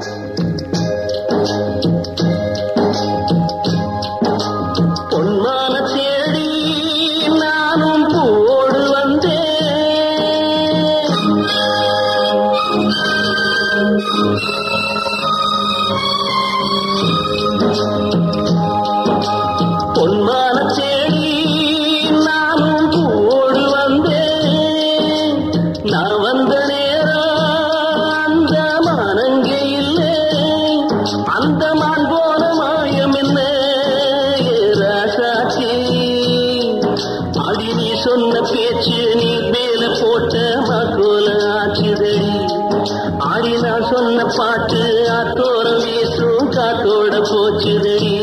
பொன்மான அந்த மான் போன மாயம் என்ன? ராசாச்சி அடி நீ சொன்ன பேச்சு நீ மேல போட்ட மக்கோல ஆச்சுதடி ஆடி நான் சொன்ன பாட்டு ஆத்தோரம் வீசும் காத்தோட போச்சுதடி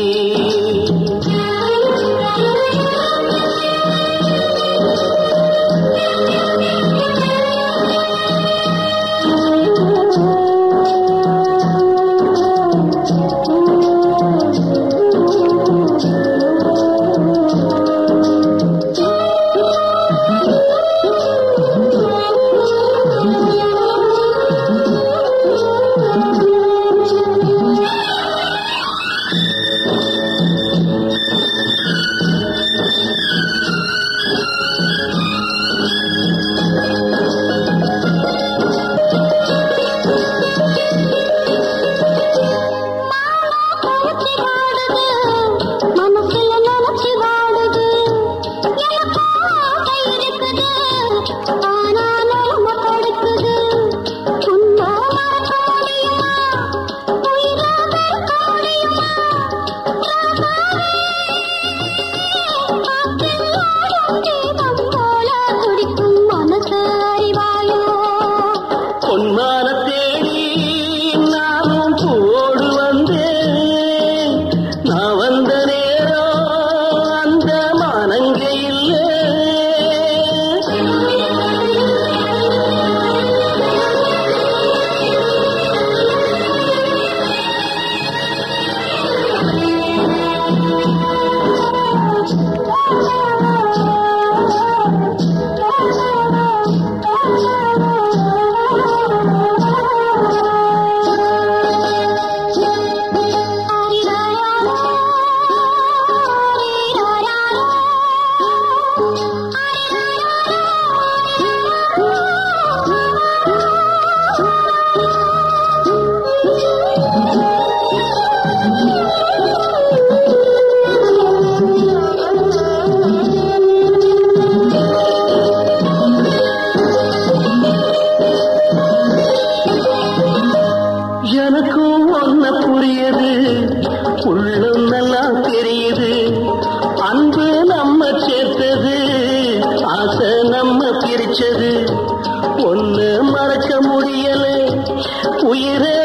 பொன்மான தேடி நானும் பூவோடு வந்தேன். நான் வந்த நேரம் அந்த மானங்க இல்லை. எனக்கும் ஒன்ன புரியுது உள்ளும் நல்லா தெரியுது. அன்பு நம்ம சேர்த்தது. ஆசை நம்ம பிரிச்சது. ஒண்ணு மறக்க முடியல. உயிரை